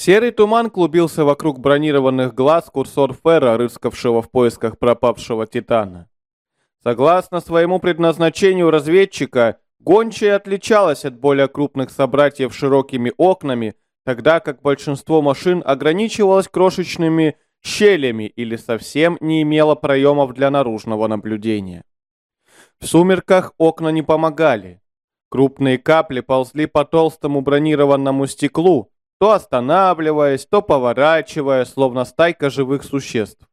Серый туман клубился вокруг бронированных глаз курсор Ферра, рыскавшего в поисках пропавшего Титана. Согласно своему предназначению разведчика, гончая отличалась от более крупных собратьев широкими окнами, тогда как большинство машин ограничивалось крошечными щелями или совсем не имело проемов для наружного наблюдения. В сумерках окна не помогали. Крупные капли ползли по толстому бронированному стеклу, то останавливаясь, то поворачивая, словно стайка живых существ.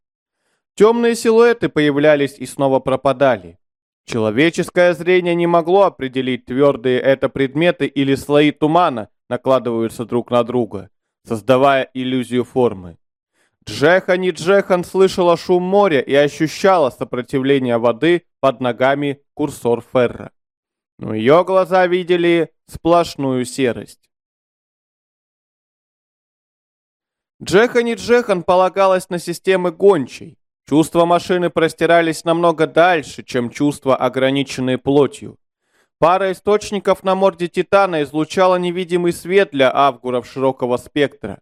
Темные силуэты появлялись и снова пропадали. Человеческое зрение не могло определить, твердые это предметы или слои тумана накладываются друг на друга, создавая иллюзию формы. Джехани Джехан слышала шум моря и ощущала сопротивление воды под ногами курсор Ферра. Но ее глаза видели сплошную серость. Джехани Джехан полагалась на системы гончей. Чувства машины простирались намного дальше, чем чувства, ограниченные плотью. Пара источников на морде Титана излучала невидимый свет для авгуров широкого спектра.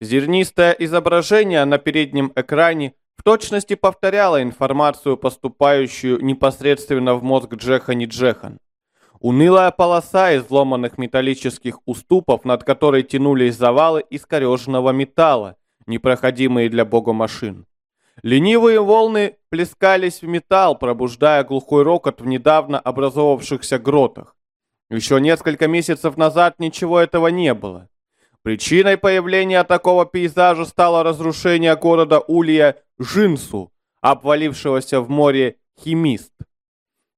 Зернистое изображение на переднем экране в точности повторяло информацию, поступающую непосредственно в мозг Джехани Джехан. Унылая полоса изломанных металлических уступов, над которой тянулись завалы искореженного металла, непроходимые для бога машин. Ленивые волны плескались в металл, пробуждая глухой рокот в недавно образовавшихся гротах. Еще несколько месяцев назад ничего этого не было. Причиной появления такого пейзажа стало разрушение города Улья Жинсу, обвалившегося в море Химист.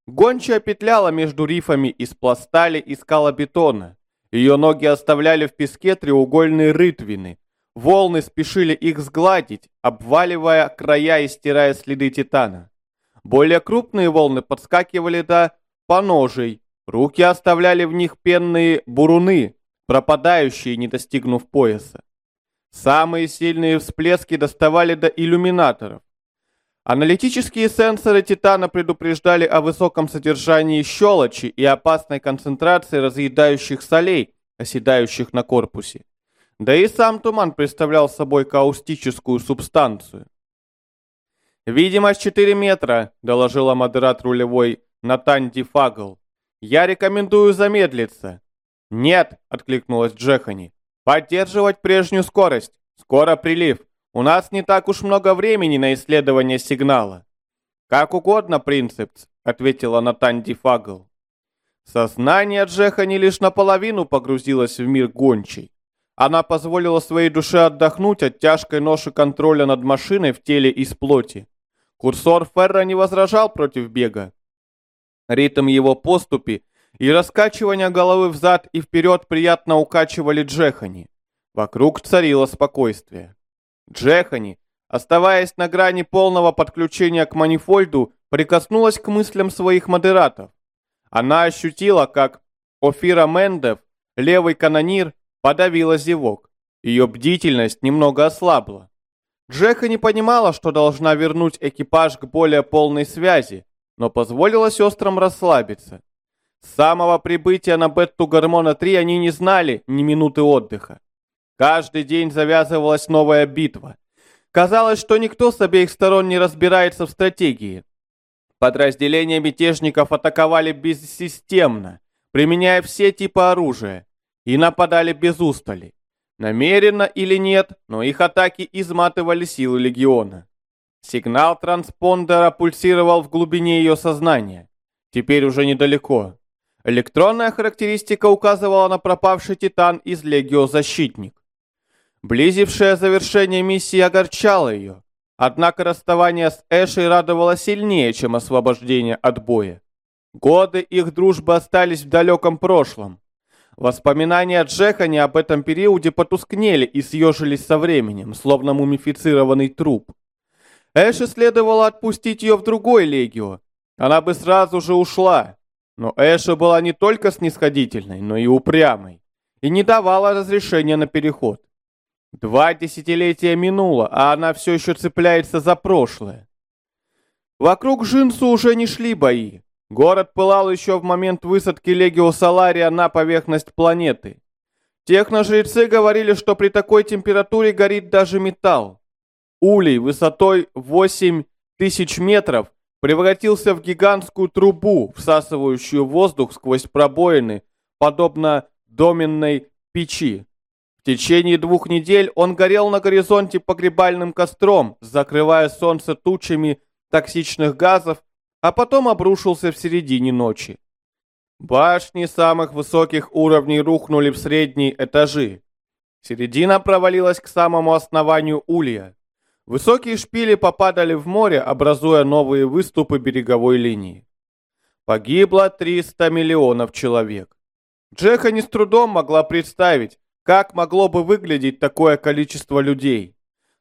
Гончая петляла между рифами из пластали и скалобетона. Ее ноги оставляли в песке треугольные рытвины. Волны спешили их сгладить, обваливая края и стирая следы титана. Более крупные волны подскакивали до поножей. Руки оставляли в них пенные буруны, пропадающие, не достигнув пояса. Самые сильные всплески доставали до иллюминаторов. Аналитические сенсоры Титана предупреждали о высоком содержании щелочи и опасной концентрации разъедающих солей, оседающих на корпусе. Да и сам туман представлял собой каустическую субстанцию. «Видимость 4 метра», — доложила модерат рулевой Натан Дифагл. «Я рекомендую замедлиться». «Нет», — откликнулась Джехани. «Поддерживать прежнюю скорость. Скоро прилив. У нас не так уж много времени на исследование сигнала». «Как угодно, принцепс», — ответила Натан Фагл. Сознание Джехани лишь наполовину погрузилось в мир гончей. Она позволила своей душе отдохнуть от тяжкой ноши контроля над машиной в теле из плоти. Курсор Ферра не возражал против бега. Ритм его поступи и раскачивания головы взад и вперед приятно укачивали Джехани. Вокруг царило спокойствие. Джехани, оставаясь на грани полного подключения к манифольду, прикоснулась к мыслям своих модератов. Она ощутила, как Офира Мендев, левый канонир, подавила зевок. Ее бдительность немного ослабла. Джеха не понимала, что должна вернуть экипаж к более полной связи, но позволила сестрам расслабиться. С самого прибытия на Бетту Гормона-3 они не знали ни минуты отдыха. Каждый день завязывалась новая битва. Казалось, что никто с обеих сторон не разбирается в стратегии. Подразделения мятежников атаковали бессистемно, применяя все типы оружия, и нападали без устали. Намеренно или нет, но их атаки изматывали силы легиона. Сигнал транспондера пульсировал в глубине ее сознания. Теперь уже недалеко. Электронная характеристика указывала на пропавший титан из Легио Защитник. Близившее завершение миссии огорчало ее. Однако расставание с Эшей радовало сильнее, чем освобождение от боя. Годы их дружбы остались в далеком прошлом. Воспоминания Джехани об этом периоде потускнели и съежились со временем, словно мумифицированный труп. Эше следовало отпустить ее в другой легио. Она бы сразу же ушла. Но Эша была не только снисходительной, но и упрямой. И не давала разрешения на переход. Два десятилетия минуло, а она все еще цепляется за прошлое. Вокруг Жинсу уже не шли бои. Город пылал еще в момент высадки Легио Салария на поверхность планеты. Техножрецы говорили, что при такой температуре горит даже металл. Улей высотой 8 тысяч метров превратился в гигантскую трубу, всасывающую воздух сквозь пробоины, подобно доменной печи. В течение двух недель он горел на горизонте погребальным костром, закрывая солнце тучами токсичных газов, а потом обрушился в середине ночи. Башни самых высоких уровней рухнули в средние этажи. Середина провалилась к самому основанию улья. Высокие шпили попадали в море, образуя новые выступы береговой линии. Погибло 300 миллионов человек. Джеха не с трудом могла представить, как могло бы выглядеть такое количество людей?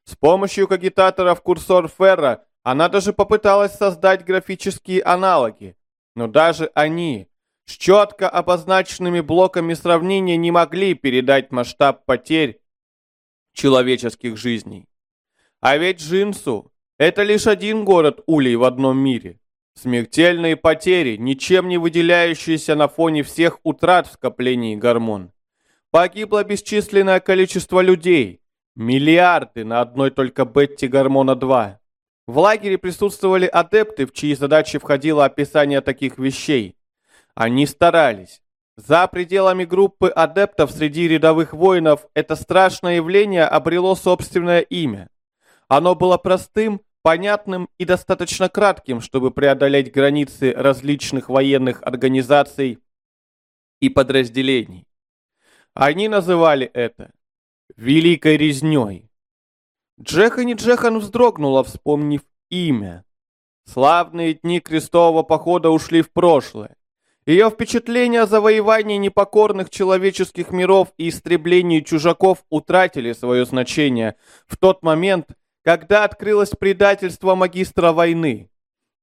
С помощью кагитаторов курсор Ферра она даже попыталась создать графические аналоги. Но даже они, с четко обозначенными блоками сравнения, не могли передать масштаб потерь человеческих жизней. А ведь Джинсу – это лишь один город улей в одном мире. Смертельные потери, ничем не выделяющиеся на фоне всех утрат в скоплении гормон. Погибло бесчисленное количество людей. Миллиарды на одной только Бетти-гормона-2. В лагере присутствовали адепты, в чьи задачи входило описание таких вещей. Они старались. За пределами группы адептов среди рядовых воинов это страшное явление обрело собственное имя. Оно было простым, понятным и достаточно кратким, чтобы преодолеть границы различных военных организаций и подразделений. Они называли это «Великой резней». Джехани Джехан вздрогнула, вспомнив имя. Славные дни крестового похода ушли в прошлое. Ее впечатления о завоевании непокорных человеческих миров и истреблении чужаков утратили свое значение в тот момент, когда открылось предательство магистра войны.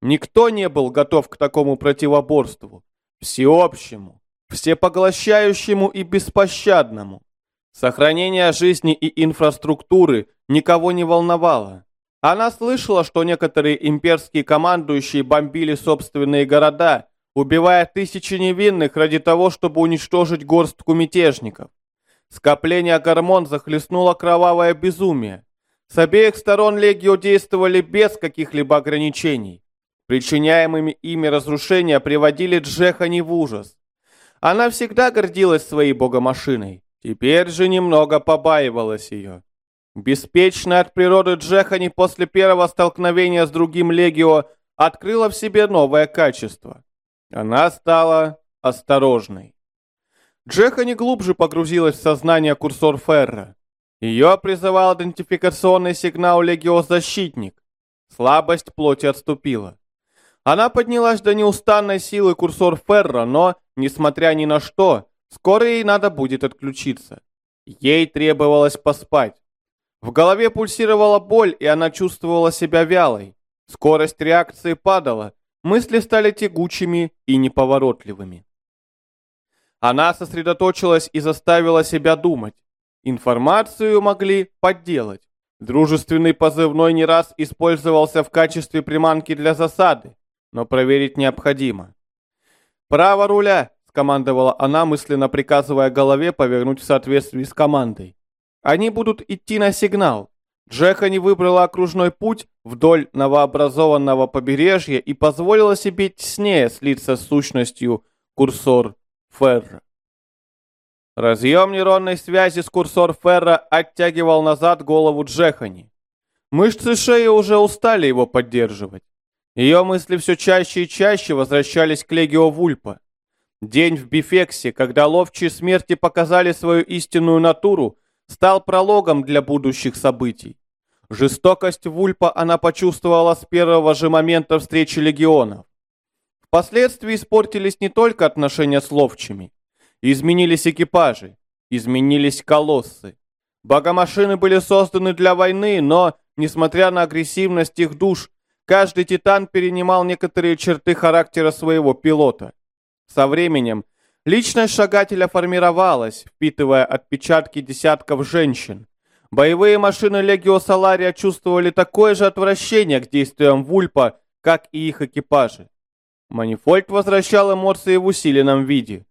Никто не был готов к такому противоборству, всеобщему, всепоглощающему и беспощадному. Сохранение жизни и инфраструктуры никого не волновало. Она слышала, что некоторые имперские командующие бомбили собственные города, убивая тысячи невинных ради того, чтобы уничтожить горстку мятежников. Скопление гормон захлестнуло кровавое безумие. С обеих сторон Легио действовали без каких-либо ограничений. Причиняемыми ими разрушения приводили Джехани в ужас. Она всегда гордилась своей богомашиной. Теперь же немного побаивалась ее. Беспечная от природы Джехани после первого столкновения с другим Легио открыла в себе новое качество. Она стала осторожной. Джехани глубже погрузилась в сознание курсор Ферра. Ее призывал идентификационный сигнал Легио-защитник. Слабость плоти отступила. Она поднялась до неустанной силы курсор Ферра, но, несмотря ни на что, скоро ей надо будет отключиться. Ей требовалось поспать. В голове пульсировала боль, и она чувствовала себя вялой. Скорость реакции падала, мысли стали тягучими и неповоротливыми. Она сосредоточилась и заставила себя думать. Информацию могли подделать. Дружественный позывной не раз использовался в качестве приманки для засады но проверить необходимо. «Право руля!» — скомандовала она, мысленно приказывая голове повернуть в соответствии с командой. «Они будут идти на сигнал». Джеха не выбрала окружной путь вдоль новообразованного побережья и позволила себе теснее слиться с сущностью курсор Ферра. Разъем нейронной связи с курсор Ферра оттягивал назад голову Джехани. Мышцы шеи уже устали его поддерживать. Ее мысли все чаще и чаще возвращались к Легио Вульпа. День в Бифексе, когда ловчие смерти показали свою истинную натуру, стал прологом для будущих событий. Жестокость Вульпа она почувствовала с первого же момента встречи легионов. Впоследствии испортились не только отношения с ловчими. Изменились экипажи, изменились колоссы. Богомашины были созданы для войны, но, несмотря на агрессивность их душ, Каждый титан перенимал некоторые черты характера своего пилота. Со временем личность шагателя формировалась, впитывая отпечатки десятков женщин. Боевые машины Легио Салария чувствовали такое же отвращение к действиям Вульпа, как и их экипажи. Манифольд возвращал эмоции в усиленном виде.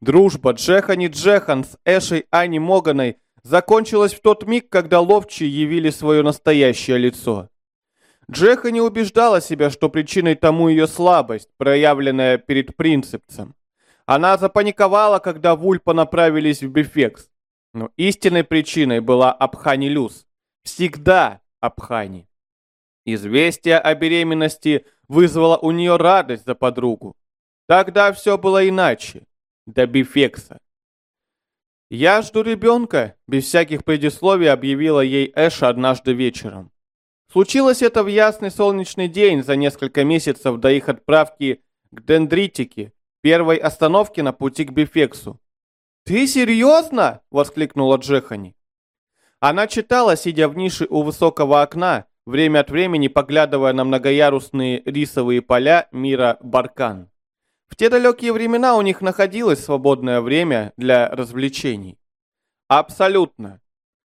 Дружба Джехани Джехан с Эшей Ани Моганой закончилась в тот миг, когда ловчие явили свое настоящее лицо. Джеха не убеждала себя, что причиной тому ее слабость, проявленная перед принципцем. Она запаниковала, когда Вульпа направились в Бифекс. Но истинной причиной была Абхани Люс. Всегда Абхани. Известие о беременности вызвало у нее радость за подругу. Тогда все было иначе. До Бифекса. «Я жду ребенка», — без всяких предисловий объявила ей Эша однажды вечером. Случилось это в ясный солнечный день за несколько месяцев до их отправки к Дендритике, первой остановке на пути к Бифексу. «Ты серьезно?» — воскликнула Джехани. Она читала, сидя в нише у высокого окна, время от времени поглядывая на многоярусные рисовые поля мира Баркан. В те далекие времена у них находилось свободное время для развлечений. Абсолютно.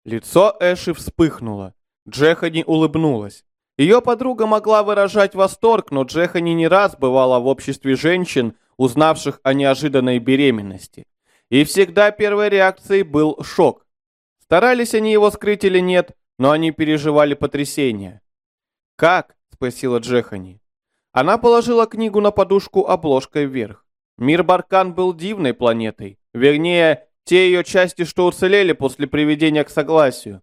Лицо Эши вспыхнуло. Джехани улыбнулась. Ее подруга могла выражать восторг, но Джехани не раз бывала в обществе женщин, узнавших о неожиданной беременности. И всегда первой реакцией был шок. Старались они его скрыть или нет, но они переживали потрясение. «Как?» – спросила Джехани. Она положила книгу на подушку обложкой вверх. Мир Баркан был дивной планетой. Вернее, те ее части, что уцелели после приведения к согласию.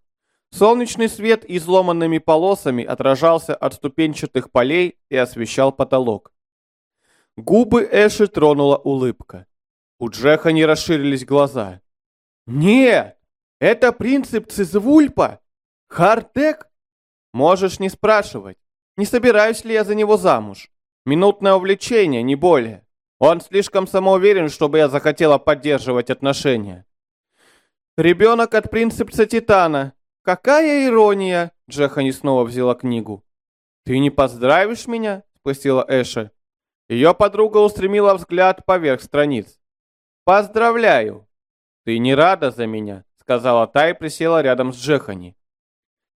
Солнечный свет изломанными полосами отражался от ступенчатых полей и освещал потолок. Губы Эши тронула улыбка. У Джеха не расширились глаза. «Нет! Это принцип Цизвульпа! Хартек? Можешь не спрашивать. Не собираюсь ли я за него замуж? Минутное увлечение, не более. Он слишком самоуверен, чтобы я захотела поддерживать отношения. Ребенок от принципца Титана. Какая ирония! Джехани снова взяла книгу. Ты не поздравишь меня? Спросила Эша. Ее подруга устремила взгляд поверх страниц. Поздравляю. Ты не рада за меня, сказала та и присела рядом с Джехани.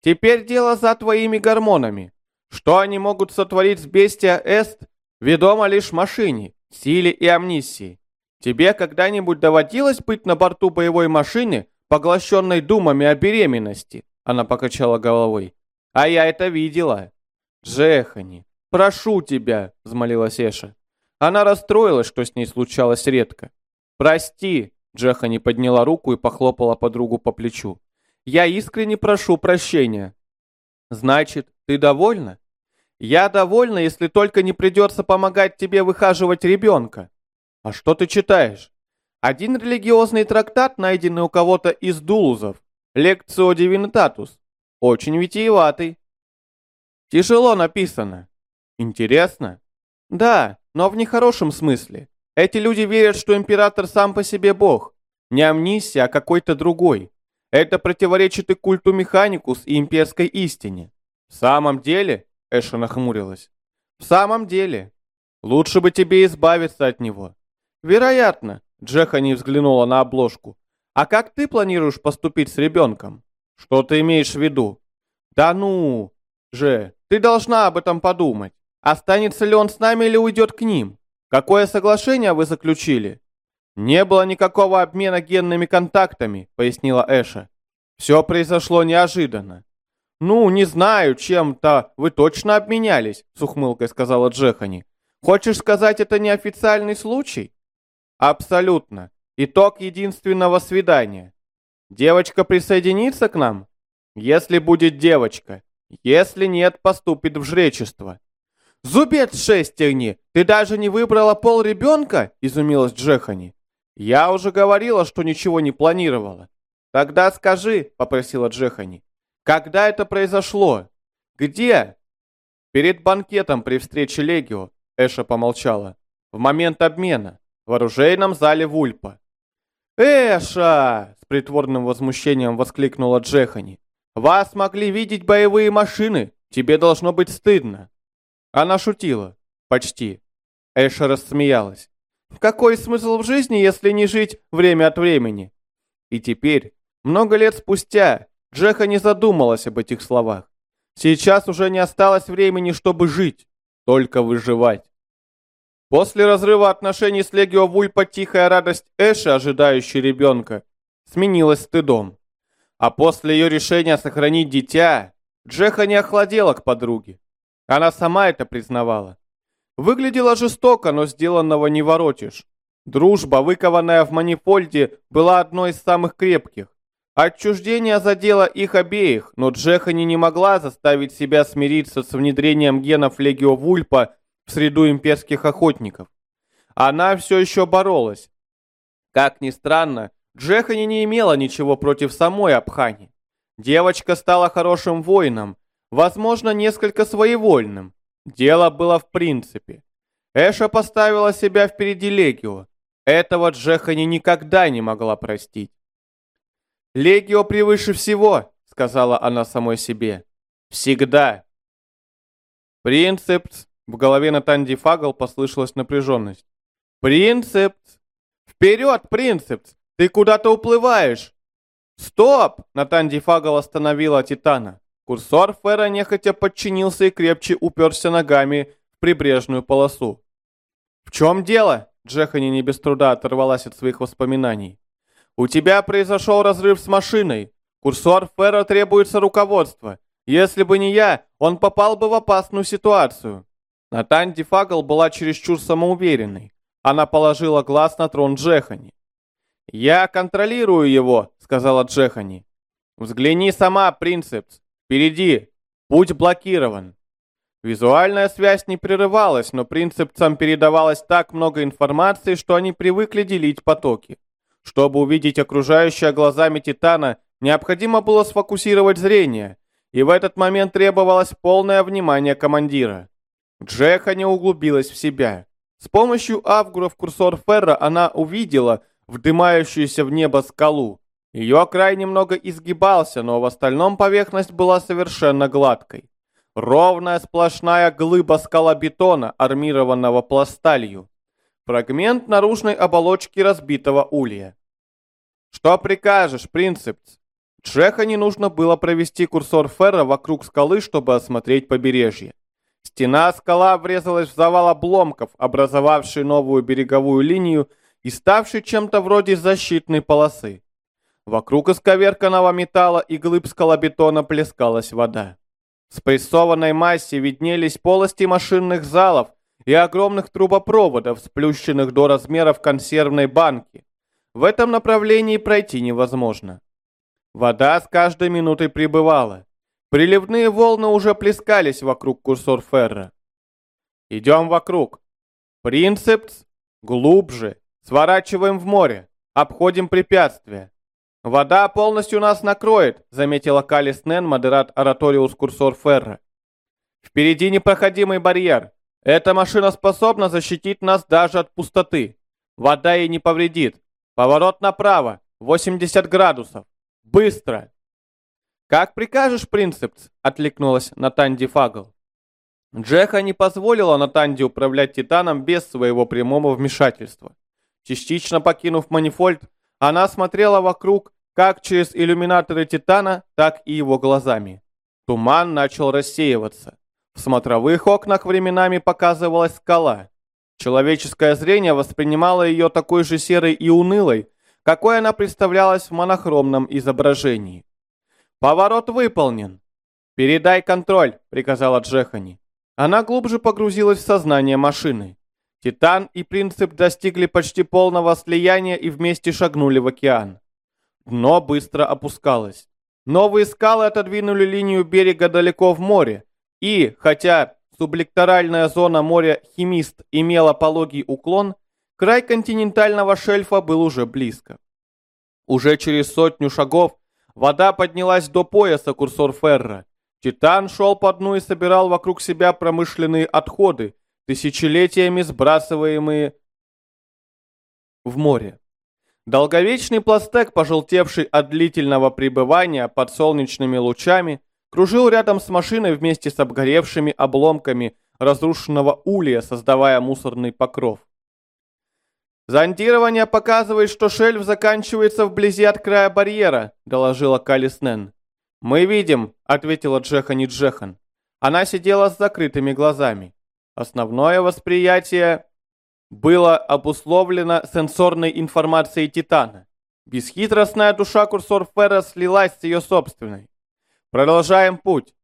Теперь дело за твоими гормонами. Что они могут сотворить с бестия Эст, ведомо лишь машине, силе и амнисии. Тебе когда-нибудь доводилось быть на борту боевой машины, поглощенной думами о беременности?» Она покачала головой. «А я это видела». «Джехани, прошу тебя», — взмолилась Эша. Она расстроилась, что с ней случалось редко. «Прости», — Джехани подняла руку и похлопала подругу по плечу. «Я искренне прошу прощения». «Значит, ты довольна? Я довольна, если только не придется помогать тебе выхаживать ребенка. А что ты читаешь? Один религиозный трактат, найденный у кого-то из дулузов. Лекцио Дивинитатус. Очень витиеватый. Тяжело написано. Интересно? Да, но в нехорошем смысле. Эти люди верят, что император сам по себе бог. Не амнисия, а какой-то другой. Это противоречит и культу Механикус, и имперской истине. «В самом деле?» — Эша нахмурилась. «В самом деле. Лучше бы тебе избавиться от него». «Вероятно», — Джеха не взглянула на обложку. «А как ты планируешь поступить с ребенком?» «Что ты имеешь в виду?» «Да ну же, ты должна об этом подумать. Останется ли он с нами или уйдет к ним? Какое соглашение вы заключили?» «Не было никакого обмена генными контактами», — пояснила Эша. «Все произошло неожиданно. «Ну, не знаю, чем-то вы точно обменялись», — с ухмылкой сказала Джехани. «Хочешь сказать, это неофициальный случай?» «Абсолютно. Итог единственного свидания. Девочка присоединится к нам? Если будет девочка. Если нет, поступит в жречество». «Зубец шестерни! Ты даже не выбрала пол ребенка?» — изумилась Джехани. «Я уже говорила, что ничего не планировала». «Тогда скажи», — попросила Джехани. Когда это произошло? Где? Перед банкетом при встрече Легио, Эша помолчала. В момент обмена. В оружейном зале Вульпа. «Эша!» — с притворным возмущением воскликнула Джехани. «Вас могли видеть боевые машины. Тебе должно быть стыдно». Она шутила. Почти. Эша рассмеялась. «Какой смысл в жизни, если не жить время от времени?» И теперь, много лет спустя, Джеха не задумалась об этих словах. Сейчас уже не осталось времени, чтобы жить, только выживать. После разрыва отношений с Легио Вульпа тихая радость Эши, ожидающей ребенка, сменилась стыдом. А после ее решения сохранить дитя, Джеха не охладела к подруге. Она сама это признавала. Выглядело жестоко, но сделанного не воротишь. Дружба, выкованная в манифольде, была одной из самых крепких. Отчуждение задело их обеих, но Джехани не могла заставить себя смириться с внедрением генов Легио Вульпа в среду имперских охотников. Она все еще боролась. Как ни странно, Джехани не имела ничего против самой Абхани. Девочка стала хорошим воином, возможно, несколько своевольным. Дело было в принципе. Эша поставила себя впереди Легио. Этого Джехани никогда не могла простить. «Легио превыше всего», — сказала она самой себе. «Всегда». «Принцепс», — в голове Натанди Фагл послышалась напряженность. «Принцепс! Вперед, Принцепс! Ты куда-то уплываешь!» «Стоп!» — Натанди Фагл остановила Титана. Курсор Фера нехотя подчинился и крепче уперся ногами в прибрежную полосу. «В чем дело?» — Джехани не без труда оторвалась от своих воспоминаний. «У тебя произошел разрыв с машиной. Курсор Фера требуется руководство. Если бы не я, он попал бы в опасную ситуацию». Натан Дефагл была чересчур самоуверенной. Она положила глаз на трон Джехани. «Я контролирую его», — сказала Джехани. «Взгляни сама, Принцепс. Впереди. Путь блокирован». Визуальная связь не прерывалась, но принцепцам передавалось так много информации, что они привыкли делить потоки. Чтобы увидеть окружающее глазами Титана, необходимо было сфокусировать зрение, и в этот момент требовалось полное внимание командира. Джеха не углубилась в себя. С помощью авгуров курсор Ферра она увидела вдымающуюся в небо скалу. Ее край немного изгибался, но в остальном поверхность была совершенно гладкой. Ровная сплошная глыба скалобетона, армированного пласталью. Фрагмент наружной оболочки разбитого улья. «Что прикажешь, принцепс?» Джеха не нужно было провести курсор Ферра вокруг скалы, чтобы осмотреть побережье. Стена скала врезалась в завал обломков, образовавший новую береговую линию и ставший чем-то вроде защитной полосы. Вокруг исковерканного металла и глыб скалобетона плескалась вода. В спрессованной массе виднелись полости машинных залов и огромных трубопроводов, сплющенных до размеров консервной банки. В этом направлении пройти невозможно. Вода с каждой минутой прибывала. Приливные волны уже плескались вокруг курсор Ферра. Идем вокруг. Принцепс. Глубже. Сворачиваем в море. Обходим препятствия. Вода полностью нас накроет, заметила Калис Нен, модерат Ораториус Курсор Ферра. Впереди непроходимый барьер. Эта машина способна защитить нас даже от пустоты. Вода ей не повредит. Поворот направо. 80 градусов. Быстро. Как прикажешь, принцепс, откликнулась Натанди Фагл. Джеха не позволила Натанди управлять Титаном без своего прямого вмешательства. Частично покинув манифольд, она смотрела вокруг, как через иллюминаторы Титана, так и его глазами. Туман начал рассеиваться. В смотровых окнах временами показывалась скала. Человеческое зрение воспринимало ее такой же серой и унылой, какой она представлялась в монохромном изображении. «Поворот выполнен!» «Передай контроль», — приказала Джехани. Она глубже погрузилась в сознание машины. Титан и Принцип достигли почти полного слияния и вместе шагнули в океан. Дно быстро опускалось. Новые скалы отодвинули линию берега далеко в море, и, хотя сублекторальная зона моря Химист имела пологий уклон, край континентального шельфа был уже близко. Уже через сотню шагов вода поднялась до пояса курсор Ферра. Титан шел по дну и собирал вокруг себя промышленные отходы, тысячелетиями сбрасываемые в море. Долговечный пластек, пожелтевший от длительного пребывания под солнечными лучами, кружил рядом с машиной вместе с обгоревшими обломками разрушенного улья, создавая мусорный покров. «Зондирование показывает, что шельф заканчивается вблизи от края барьера», — доложила Калиснен. «Мы видим», — ответила Джехани Джехан. Она сидела с закрытыми глазами. Основное восприятие было обусловлено сенсорной информацией Титана. Бесхитростная душа курсор Ферра слилась с ее собственной. Продолжаем путь.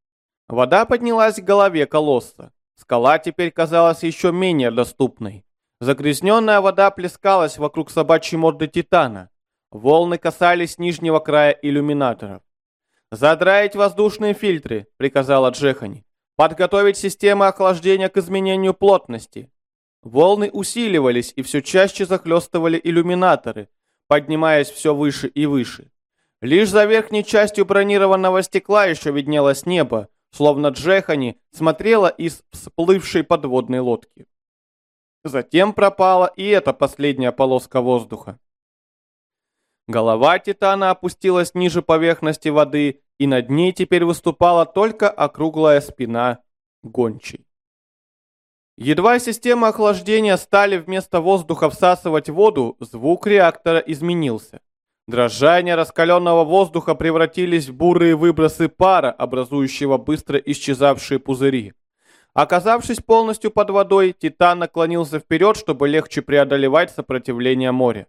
Вода поднялась к голове колосса. Скала теперь казалась еще менее доступной. Загрязненная вода плескалась вокруг собачьей морды Титана. Волны касались нижнего края иллюминаторов. «Задраить воздушные фильтры», — приказала Джехани. «Подготовить системы охлаждения к изменению плотности». Волны усиливались и все чаще захлестывали иллюминаторы, поднимаясь все выше и выше. Лишь за верхней частью бронированного стекла еще виднелось небо, словно Джехани смотрела из всплывшей подводной лодки. Затем пропала и эта последняя полоска воздуха. Голова Титана опустилась ниже поверхности воды, и над ней теперь выступала только округлая спина гончей. Едва система охлаждения стали вместо воздуха всасывать воду, звук реактора изменился. Дрожания раскаленного воздуха превратились в бурые выбросы пара, образующего быстро исчезавшие пузыри. Оказавшись полностью под водой, Титан наклонился вперед, чтобы легче преодолевать сопротивление моря.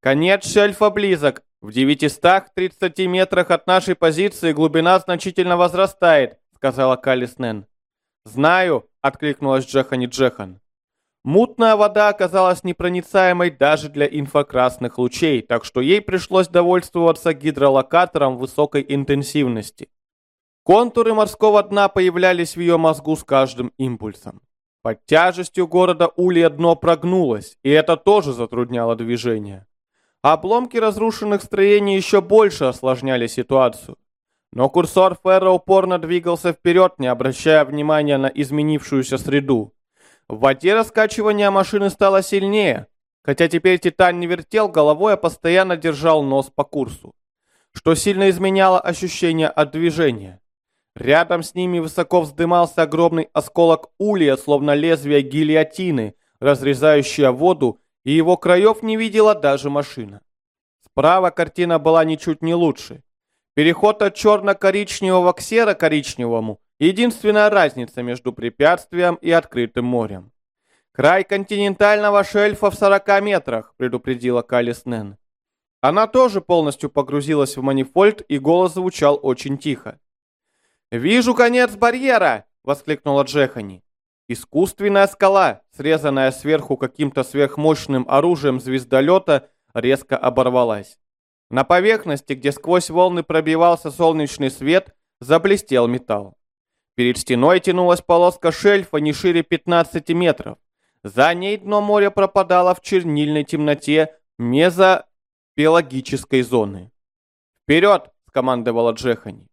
Конец шельфа близок. В 930 метрах от нашей позиции глубина значительно возрастает, сказала Калиснен. Знаю, откликнулась Джехани Джехан. Мутная вода оказалась непроницаемой даже для инфракрасных лучей, так что ей пришлось довольствоваться гидролокатором высокой интенсивности. Контуры морского дна появлялись в ее мозгу с каждым импульсом. Под тяжестью города Улья дно прогнулось, и это тоже затрудняло движение. Обломки разрушенных строений еще больше осложняли ситуацию. Но курсор Ферра упорно двигался вперед, не обращая внимания на изменившуюся среду. В воде раскачивание машины стало сильнее, хотя теперь Титан не вертел головой, а постоянно держал нос по курсу, что сильно изменяло ощущение от движения. Рядом с ними высоко вздымался огромный осколок улья, словно лезвие гильотины, разрезающее воду, и его краев не видела даже машина. Справа картина была ничуть не лучше. Переход от черно-коричневого к серо-коричневому Единственная разница между препятствием и открытым морем. «Край континентального шельфа в 40 метрах», — предупредила Калис Нэн. Она тоже полностью погрузилась в манифольд, и голос звучал очень тихо. «Вижу конец барьера!» — воскликнула Джехани. Искусственная скала, срезанная сверху каким-то сверхмощным оружием звездолета, резко оборвалась. На поверхности, где сквозь волны пробивался солнечный свет, заблестел металл. Перед стеной тянулась полоска шельфа не шире 15 метров. За ней дно моря пропадало в чернильной темноте мезопелагической зоны. «Вперед!» — скомандовала Джехани.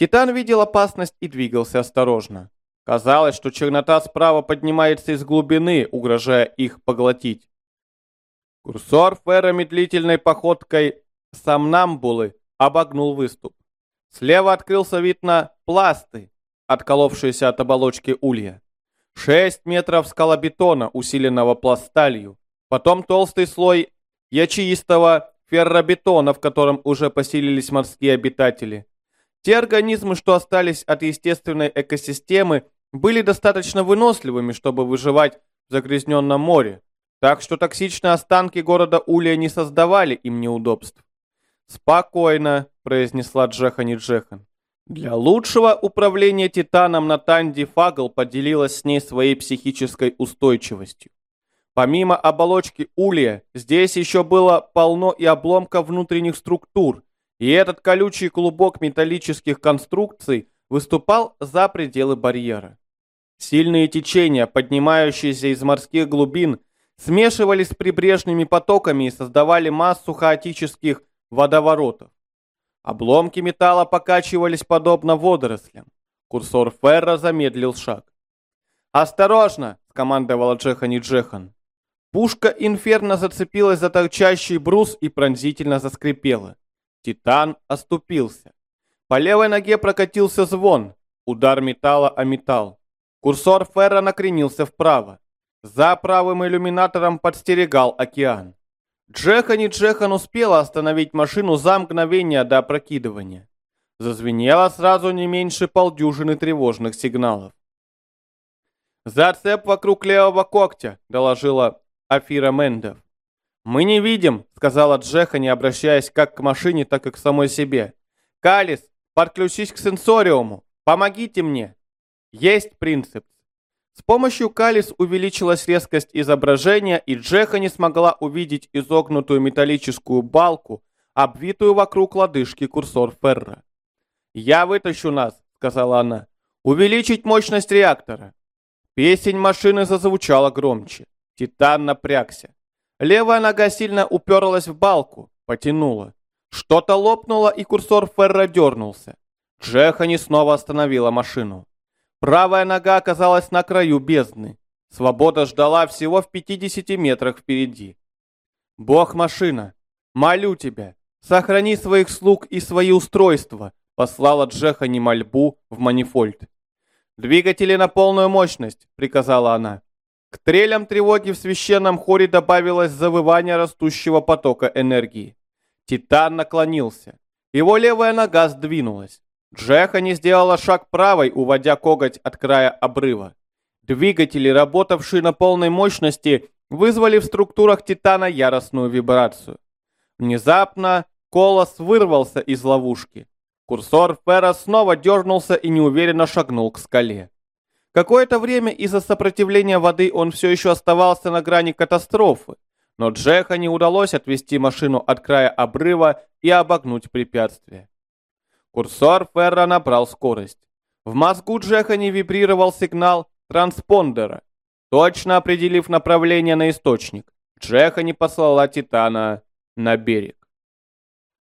Титан видел опасность и двигался осторожно. Казалось, что чернота справа поднимается из глубины, угрожая их поглотить. Курсор Фера медлительной походкой самнамбулы обогнул выступ. Слева открылся вид на пласты, отколовшиеся от оболочки улья. Шесть метров скалобетона, усиленного пласталью. Потом толстый слой ячеистого ферробетона, в котором уже поселились морские обитатели. Те организмы, что остались от естественной экосистемы, были достаточно выносливыми, чтобы выживать в загрязненном море, так что токсичные останки города Улья не создавали им неудобств. «Спокойно», — произнесла Джехани Джехан. Для лучшего управления Титаном Натанди Фагл поделилась с ней своей психической устойчивостью. Помимо оболочки Улья, здесь еще было полно и обломков внутренних структур, и этот колючий клубок металлических конструкций выступал за пределы барьера. Сильные течения, поднимающиеся из морских глубин, смешивались с прибрежными потоками и создавали массу хаотических водоворотов. Обломки металла покачивались подобно водорослям. Курсор Ферра замедлил шаг. «Осторожно!» — скомандовала Джехани Джехан. Пушка Инферно зацепилась за торчащий брус и пронзительно заскрипела. Титан оступился. По левой ноге прокатился звон. Удар металла о металл. Курсор Ферра накренился вправо. За правым иллюминатором подстерегал океан. Джехани Джехан успела остановить машину за мгновение до опрокидывания. Зазвенело сразу не меньше полдюжины тревожных сигналов. «Зацеп вокруг левого когтя», — доложила Афира Мендев. «Мы не видим», — сказала Джеха, не обращаясь как к машине, так и к самой себе. «Калис, подключись к сенсориуму. Помогите мне». «Есть принцип». С помощью Калис увеличилась резкость изображения, и Джеха не смогла увидеть изогнутую металлическую балку, обвитую вокруг лодыжки курсор Ферра. «Я вытащу нас», — сказала она. «Увеличить мощность реактора». Песень машины зазвучала громче. Титан напрягся. Левая нога сильно уперлась в балку, потянула. Что-то лопнуло, и курсор Ферра дернулся. Джехани снова остановила машину. Правая нога оказалась на краю бездны. Свобода ждала всего в 50 метрах впереди. «Бог машина, молю тебя, сохрани своих слуг и свои устройства», послала Джехани мольбу в манифольд. «Двигатели на полную мощность», — приказала она. К трелям тревоги в священном хоре добавилось завывание растущего потока энергии. Титан наклонился. Его левая нога сдвинулась. Джеха не сделала шаг правой, уводя коготь от края обрыва. Двигатели, работавшие на полной мощности, вызвали в структурах Титана яростную вибрацию. Внезапно Колос вырвался из ловушки. Курсор Фера снова дернулся и неуверенно шагнул к скале. Какое-то время из-за сопротивления воды он все еще оставался на грани катастрофы, но Джеха не удалось отвести машину от края обрыва и обогнуть препятствие. Курсор Ферра набрал скорость. В мозгу Джеха не вибрировал сигнал транспондера. Точно определив направление на источник, Джеха не послала Титана на берег.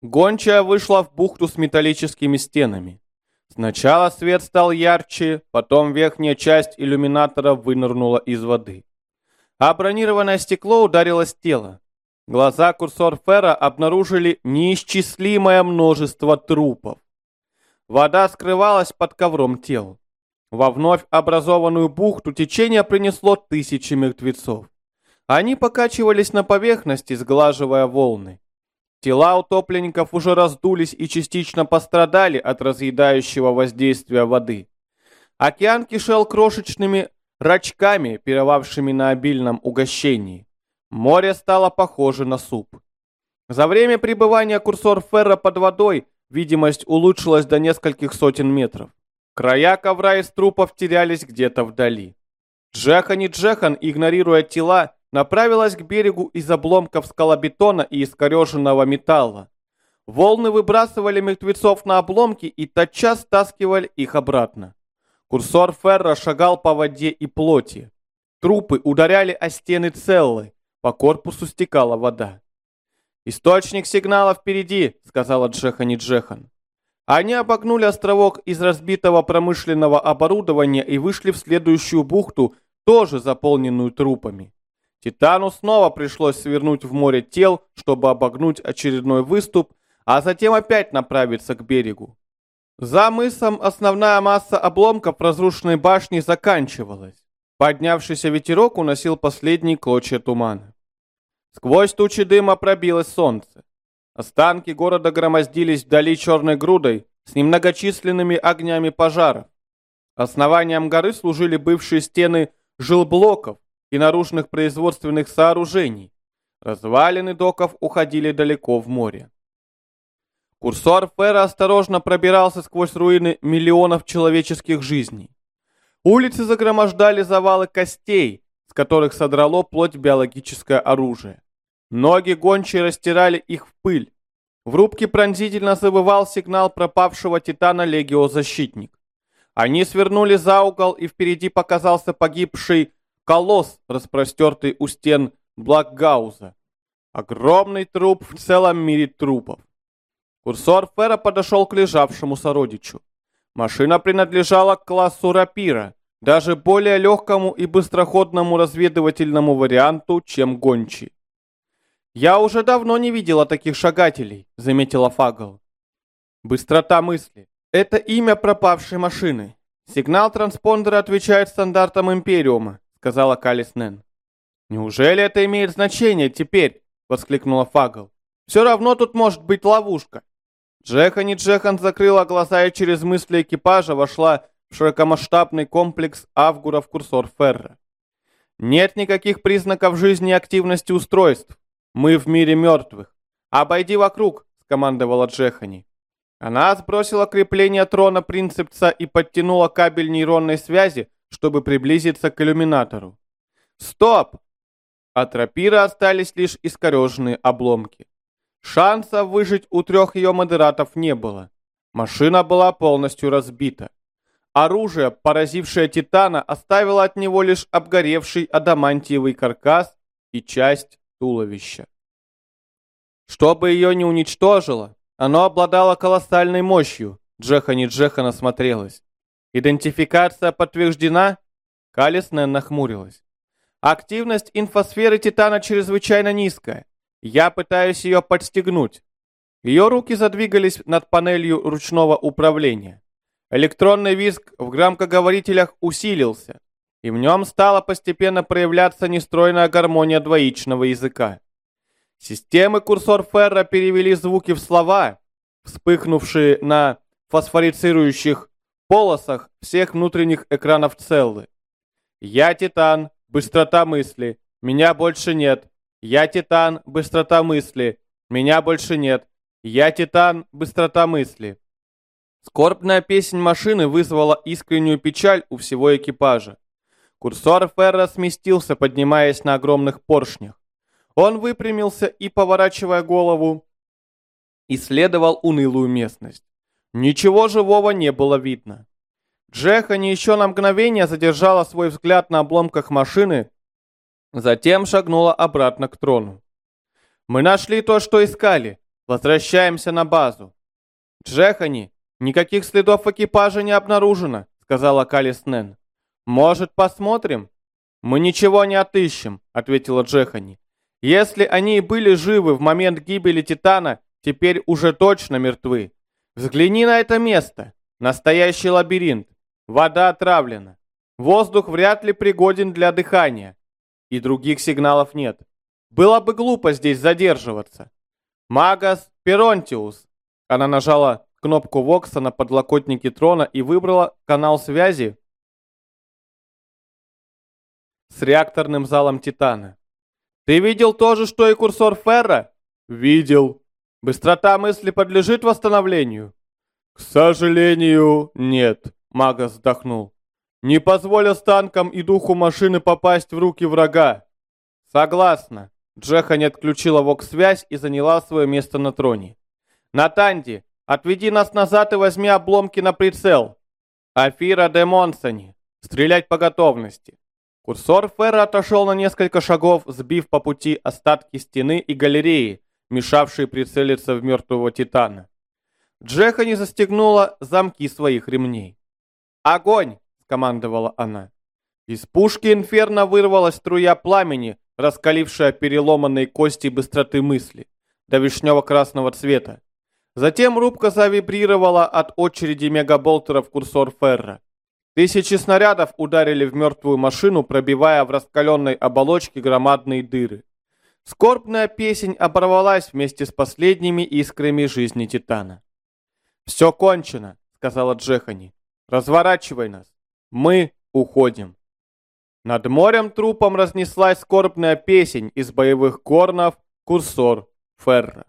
Гончая вышла в бухту с металлическими стенами. Сначала свет стал ярче, потом верхняя часть иллюминатора вынырнула из воды. А бронированное стекло ударилось тело. Глаза курсор Фера обнаружили неисчислимое множество трупов. Вода скрывалась под ковром тел. Во вновь образованную бухту течение принесло тысячи мертвецов. Они покачивались на поверхности, сглаживая волны. Тела утопленников уже раздулись и частично пострадали от разъедающего воздействия воды. Океан кишел крошечными рачками, пировавшими на обильном угощении. Море стало похоже на суп. За время пребывания курсор Ферра под водой видимость улучшилась до нескольких сотен метров. Края ковра из трупов терялись где-то вдали. Джехан и Джехан, игнорируя тела, направилась к берегу из обломков скалобетона и искореженного металла. Волны выбрасывали мертвецов на обломки и тотчас стаскивали их обратно. Курсор Ферра шагал по воде и плоти. Трупы ударяли о стены целлы, по корпусу стекала вода. «Источник сигнала впереди», — сказала Джехани Джехан. Они обогнули островок из разбитого промышленного оборудования и вышли в следующую бухту, тоже заполненную трупами. Титану снова пришлось свернуть в море тел, чтобы обогнуть очередной выступ, а затем опять направиться к берегу. За мысом основная масса обломков разрушенной башни заканчивалась. Поднявшийся ветерок уносил последние клочья тумана. Сквозь тучи дыма пробилось солнце. Останки города громоздились вдали черной грудой с немногочисленными огнями пожаров. Основанием горы служили бывшие стены жилблоков, и наружных производственных сооружений. Развалины доков уходили далеко в море. Курсор Фера осторожно пробирался сквозь руины миллионов человеческих жизней. Улицы загромождали завалы костей, с которых содрало плоть биологическое оружие. Ноги гончие растирали их в пыль. В рубке пронзительно забывал сигнал пропавшего титана Легио-защитник. Они свернули за угол, и впереди показался погибший колосс, распростертый у стен Блакгауза. Огромный труп в целом мире трупов. Курсор Фера подошел к лежавшему сородичу. Машина принадлежала к классу рапира, даже более легкому и быстроходному разведывательному варианту, чем гончий. «Я уже давно не видела таких шагателей», — заметила Фагл. «Быстрота мысли. Это имя пропавшей машины. Сигнал транспондера отвечает стандартам Империума сказала Калис Нэн. «Неужели это имеет значение теперь?» — воскликнула Фагл. «Все равно тут может быть ловушка». Джехани Джехан закрыла глаза и через мысли экипажа вошла в широкомасштабный комплекс Авгуров курсор Ферра. Нет никаких признаков жизни и активности устройств. Мы в мире мертвых. Обойди вокруг, скомандовала Джехани. Она сбросила крепление трона принцепса и подтянула кабель нейронной связи, чтобы приблизиться к иллюминатору. Стоп! От рапира остались лишь искореженные обломки. Шансов выжить у трех ее модератов не было. Машина была полностью разбита. Оружие, поразившее Титана, оставило от него лишь обгоревший адамантиевый каркас и часть туловища. Чтобы ее не уничтожило, оно обладало колоссальной мощью. Джехани Джехан осмотрелась. Идентификация подтверждена? Калиснен нахмурилась. Активность инфосферы Титана чрезвычайно низкая. Я пытаюсь ее подстегнуть. Ее руки задвигались над панелью ручного управления. Электронный визг в громкоговорителях усилился, и в нем стала постепенно проявляться нестройная гармония двоичного языка. Системы курсор Ферра перевели звуки в слова, вспыхнувшие на фосфорицирующих полосах всех внутренних экранов целлы. «Я Титан, быстрота мысли, меня больше нет, я Титан, быстрота мысли. Меня больше нет. Я Титан, быстрота мысли. Скорбная песнь машины вызвала искреннюю печаль у всего экипажа. Курсор Ферра сместился, поднимаясь на огромных поршнях. Он выпрямился и, поворачивая голову, исследовал унылую местность. Ничего живого не было видно. Джехани еще на мгновение задержала свой взгляд на обломках машины, Затем шагнула обратно к трону. «Мы нашли то, что искали. Возвращаемся на базу». «Джехани, никаких следов экипажа не обнаружено», — сказала Калис Нэн. «Может, посмотрим?» «Мы ничего не отыщем», — ответила Джехани. «Если они и были живы в момент гибели Титана, теперь уже точно мертвы. Взгляни на это место. Настоящий лабиринт. Вода отравлена. Воздух вряд ли пригоден для дыхания и других сигналов нет. Было бы глупо здесь задерживаться. Магас Перонтиус. Она нажала кнопку Вокса на подлокотнике трона и выбрала канал связи с реакторным залом Титана. Ты видел то же, что и курсор Ферра? Видел. Быстрота мысли подлежит восстановлению? К сожалению, нет, Магас вздохнул. Не позволь останкам и духу машины попасть в руки врага. Согласна. Джеха не отключила вок-связь и заняла свое место на троне. Натанди, отведи нас назад и возьми обломки на прицел. Афира де Монсони. Стрелять по готовности. Курсор Ферра отошел на несколько шагов, сбив по пути остатки стены и галереи, мешавшие прицелиться в мертвого Титана. Джеха не застегнула замки своих ремней. «Огонь!» скомандовала она. Из пушки Инферно вырвалась струя пламени, раскалившая переломанные кости быстроты мысли, до вишнево-красного цвета. Затем рубка завибрировала от очереди мегаболтеров курсор Ферра. Тысячи снарядов ударили в мертвую машину, пробивая в раскаленной оболочке громадные дыры. Скорбная песень оборвалась вместе с последними искрами жизни Титана. «Все кончено», — сказала Джехани. «Разворачивай нас». Мы уходим. Над морем трупом разнеслась скорбная песень из боевых корнов «Курсор Ферра».